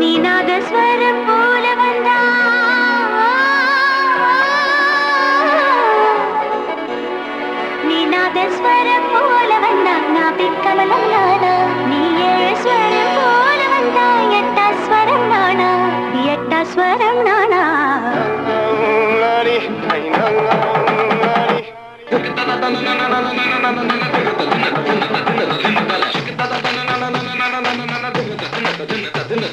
நீ நாதஸ்வரம் போல வந்தா. நீ நாதஸ்வரம் போல வந்தா. நான் பிக்கமலம் நானா. நீ ஏழு ஸ்வரம் போல வந்தா. எட்டா ஸ்வரம் நானா. எட்டா ஸ்வரம் நானா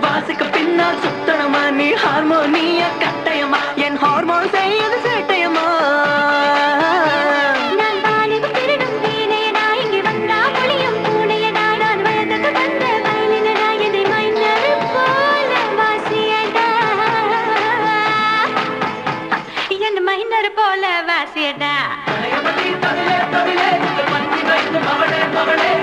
வாசுக்கு பின்னால் சுத்தணுமா நீ ஹார்மோனிய கட்டயமா என் ஹார்மோன் செய்யுது சேட்டையமா போல வாசியடா மகளே மகளே